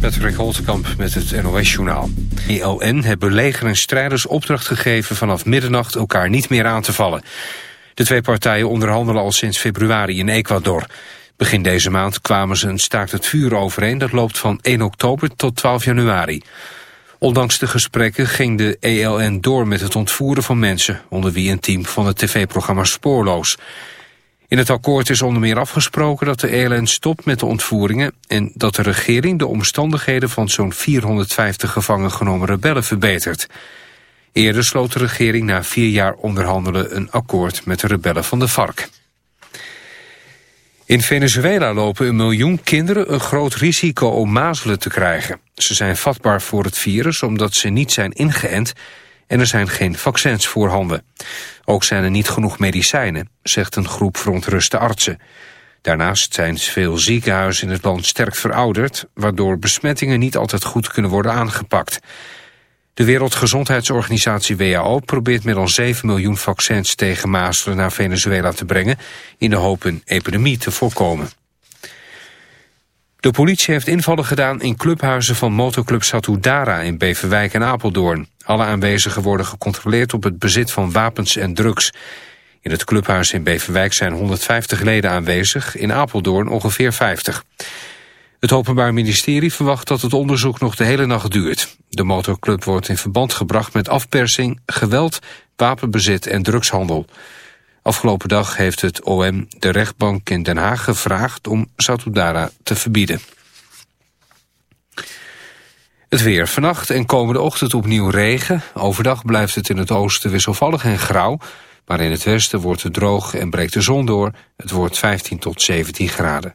Patrick Holtkamp met het NOS-journaal. ELN hebben leger en strijders opdracht gegeven vanaf middernacht elkaar niet meer aan te vallen. De twee partijen onderhandelen al sinds februari in Ecuador. Begin deze maand kwamen ze een staakt het vuur overeen. Dat loopt van 1 oktober tot 12 januari. Ondanks de gesprekken ging de ELN door met het ontvoeren van mensen... onder wie een team van het tv-programma Spoorloos... In het akkoord is onder meer afgesproken dat de ELN stopt met de ontvoeringen... en dat de regering de omstandigheden van zo'n 450 gevangen genomen rebellen verbetert. Eerder sloot de regering na vier jaar onderhandelen een akkoord met de rebellen van de FARC. In Venezuela lopen een miljoen kinderen een groot risico om mazelen te krijgen. Ze zijn vatbaar voor het virus omdat ze niet zijn ingeënt en er zijn geen vaccins voorhanden. Ook zijn er niet genoeg medicijnen, zegt een groep verontruste artsen. Daarnaast zijn veel ziekenhuizen in het land sterk verouderd... waardoor besmettingen niet altijd goed kunnen worden aangepakt. De Wereldgezondheidsorganisatie WHO probeert meer dan 7 miljoen vaccins tegen mazelen naar Venezuela te brengen... in de hoop een epidemie te voorkomen. De politie heeft invallen gedaan in clubhuizen van motoclub Satudara in Beverwijk en Apeldoorn. Alle aanwezigen worden gecontroleerd op het bezit van wapens en drugs. In het clubhuis in Beverwijk zijn 150 leden aanwezig, in Apeldoorn ongeveer 50. Het Openbaar Ministerie verwacht dat het onderzoek nog de hele nacht duurt. De motorclub wordt in verband gebracht met afpersing, geweld, wapenbezit en drugshandel. Afgelopen dag heeft het OM de rechtbank in Den Haag gevraagd om Satudara te verbieden. Het weer. Vannacht en komende ochtend opnieuw regen. Overdag blijft het in het oosten wisselvallig en grauw. Maar in het westen wordt het droog en breekt de zon door. Het wordt 15 tot 17 graden.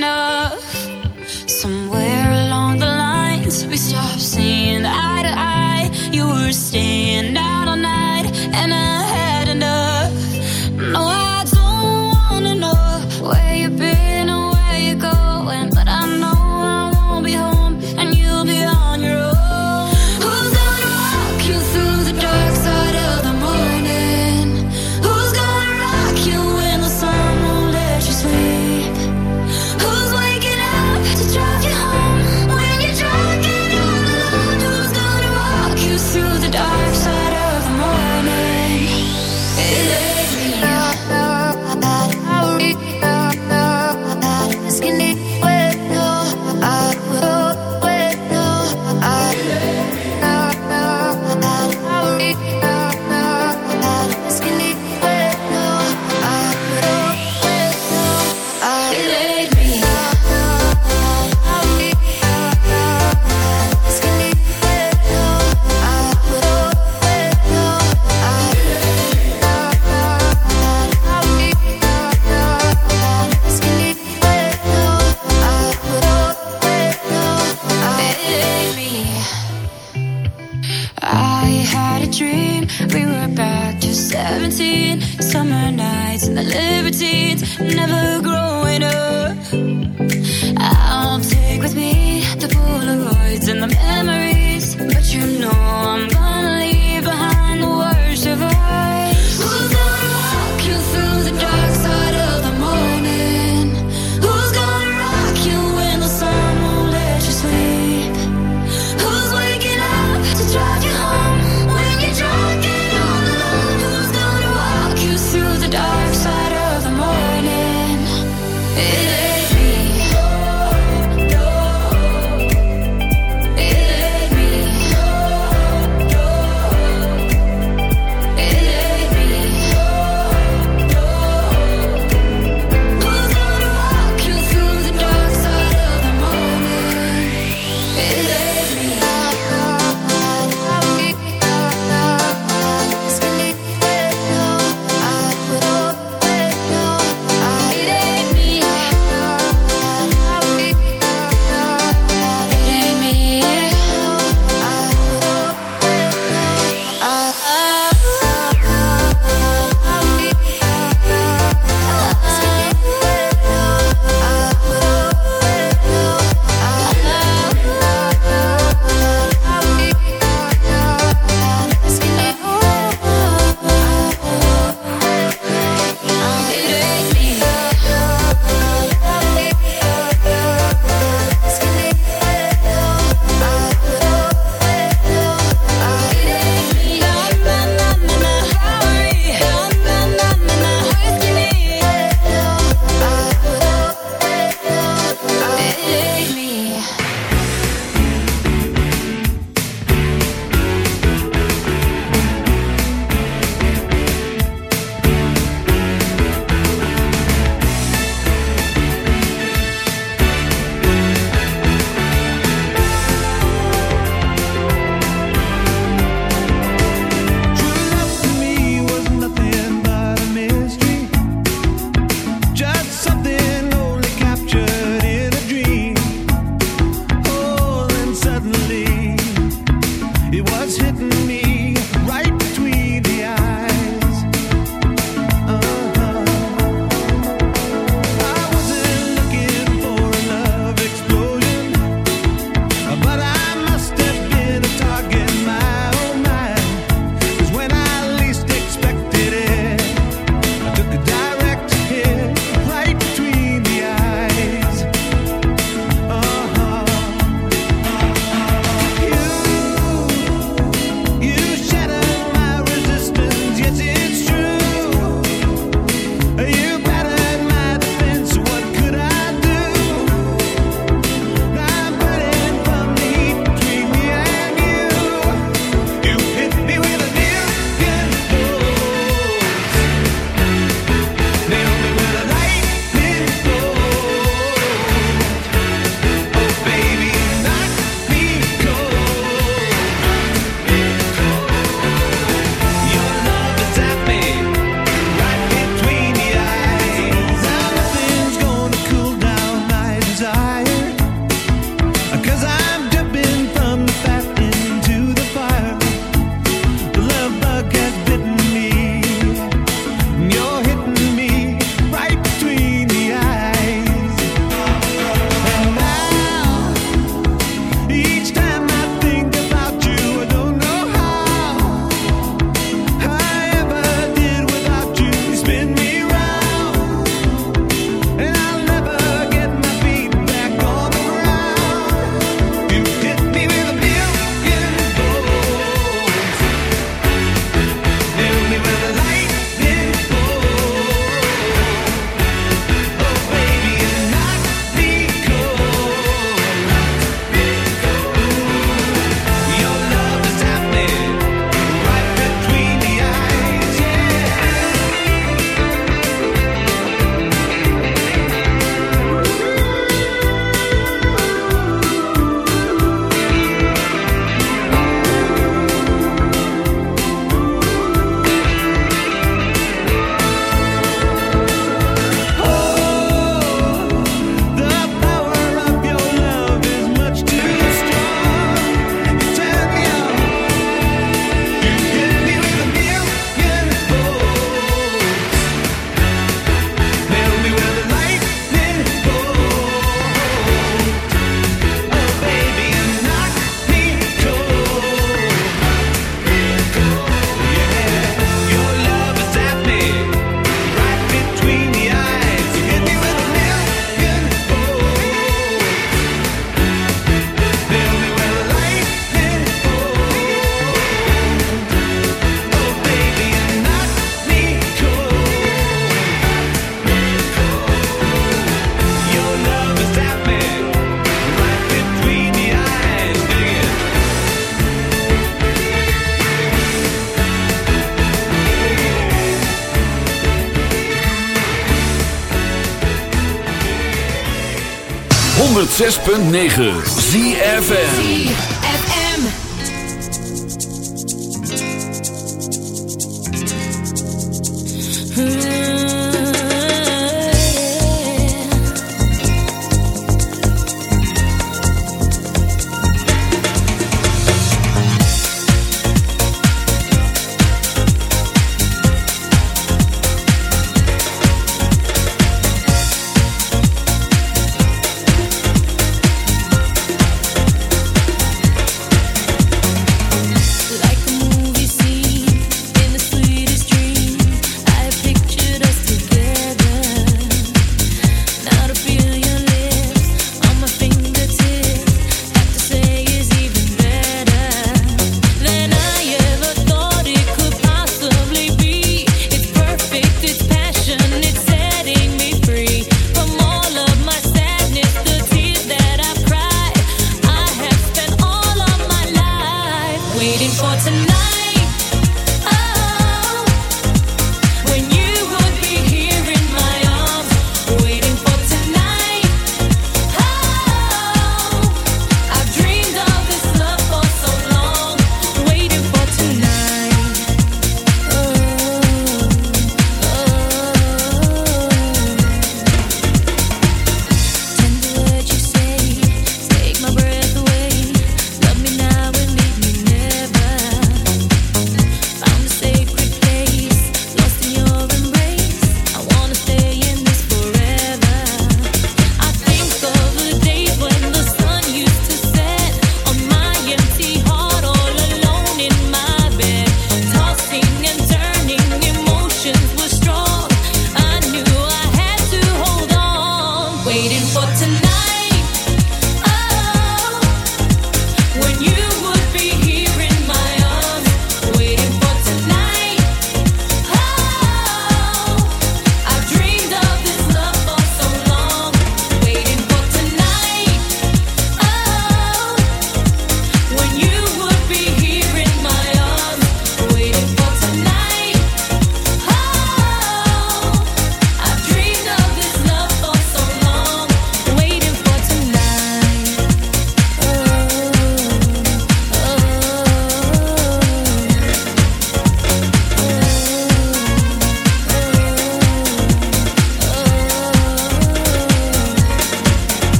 106.9 ZFN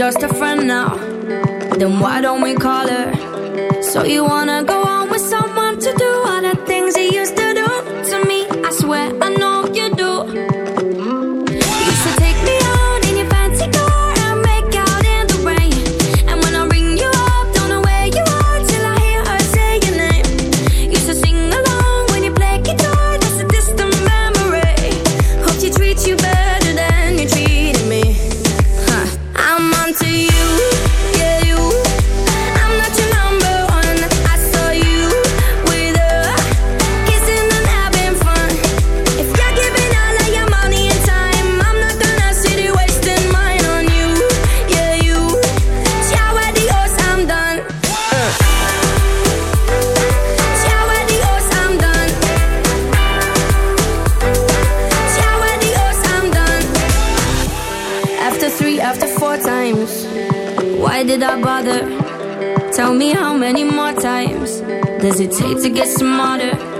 just a get smarter.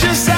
precious.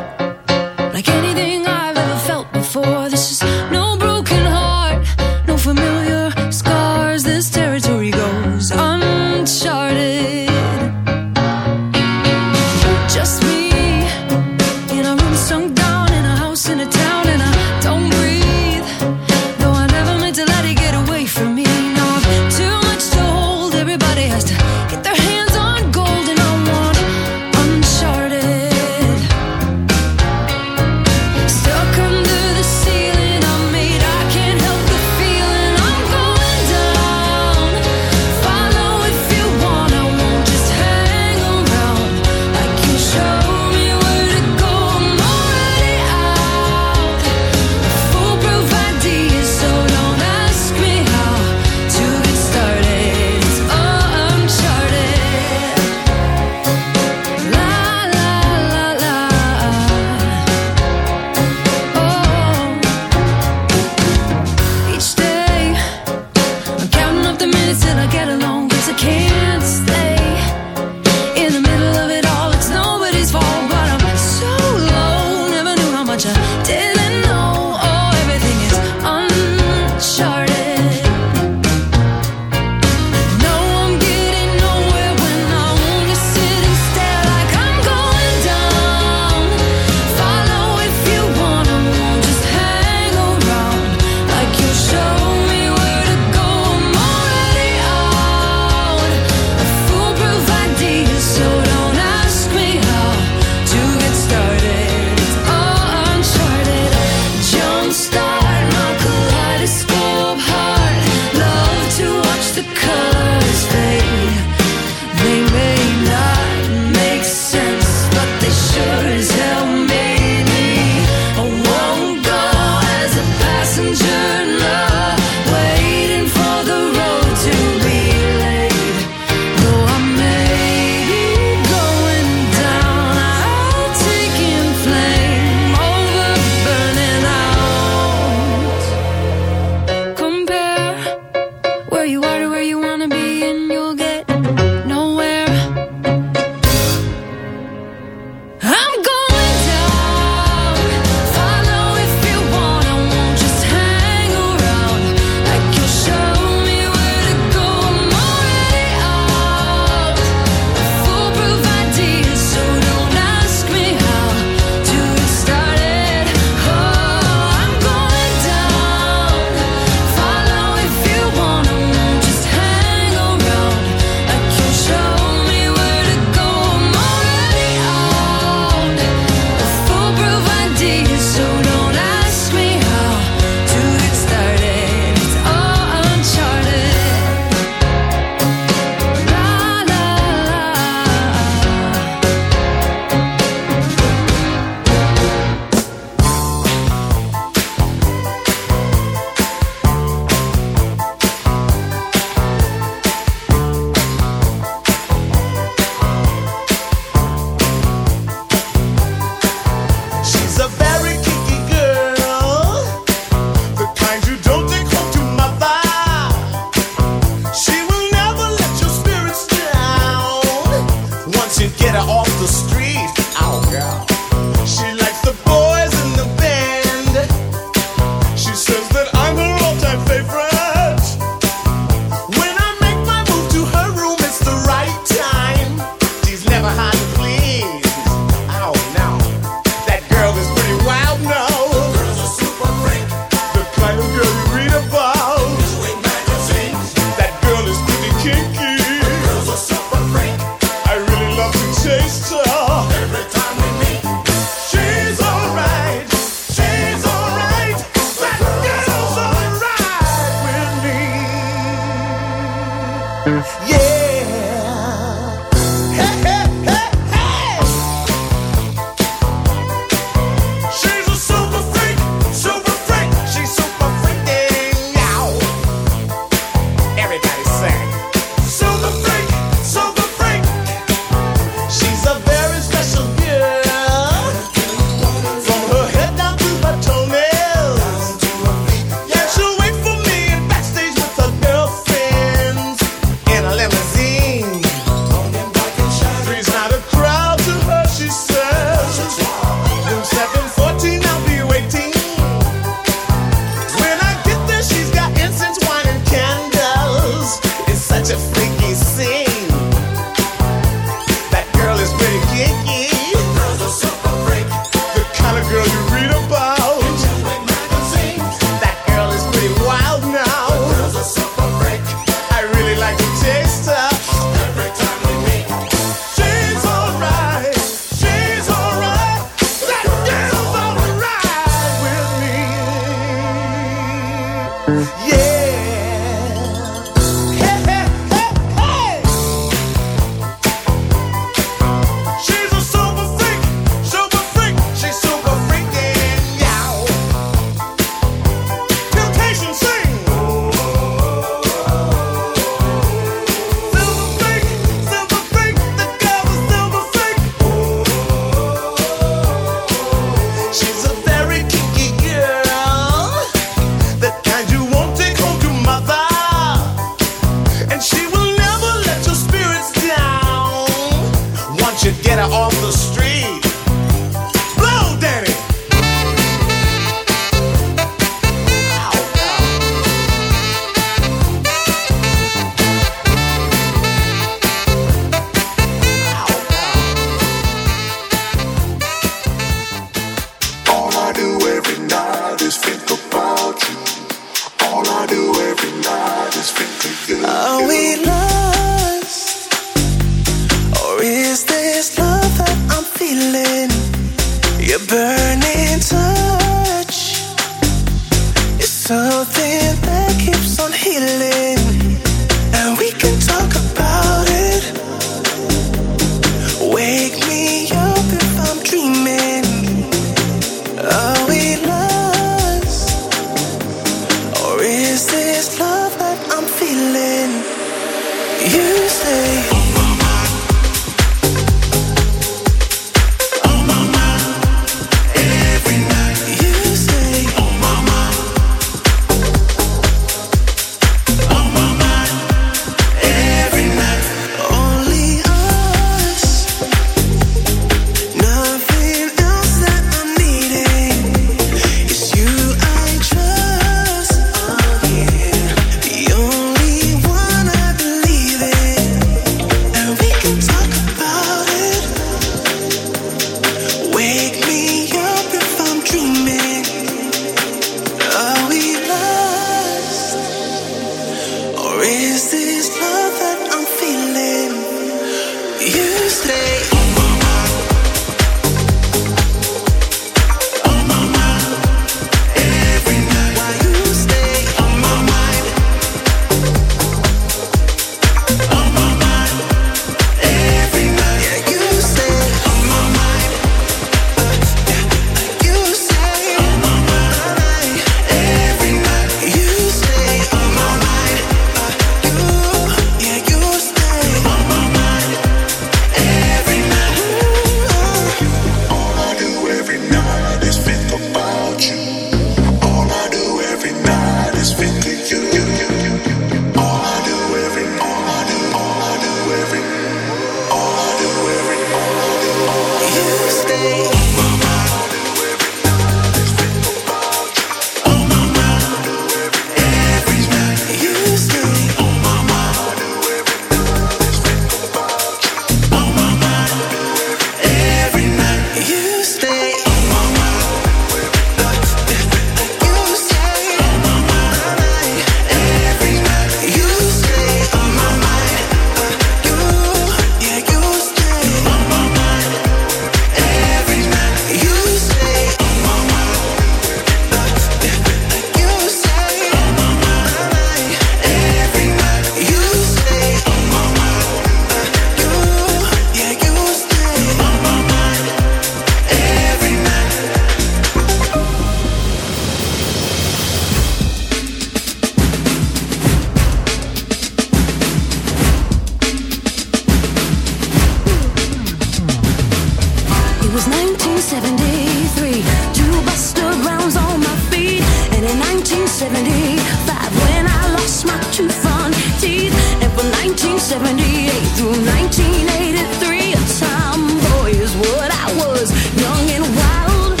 78 through 1983, a tomboy is what I was, young and wild,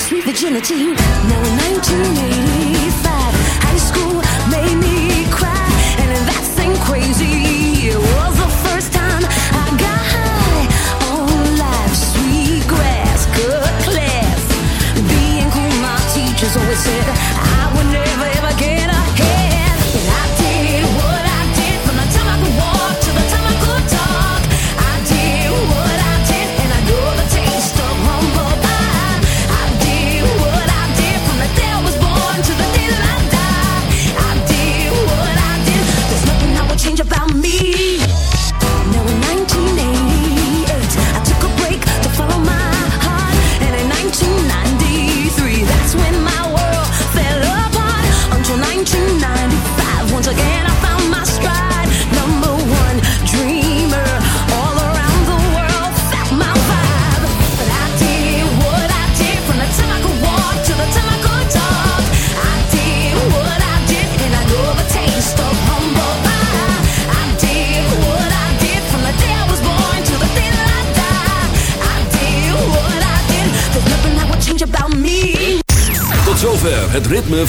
sweet virginity.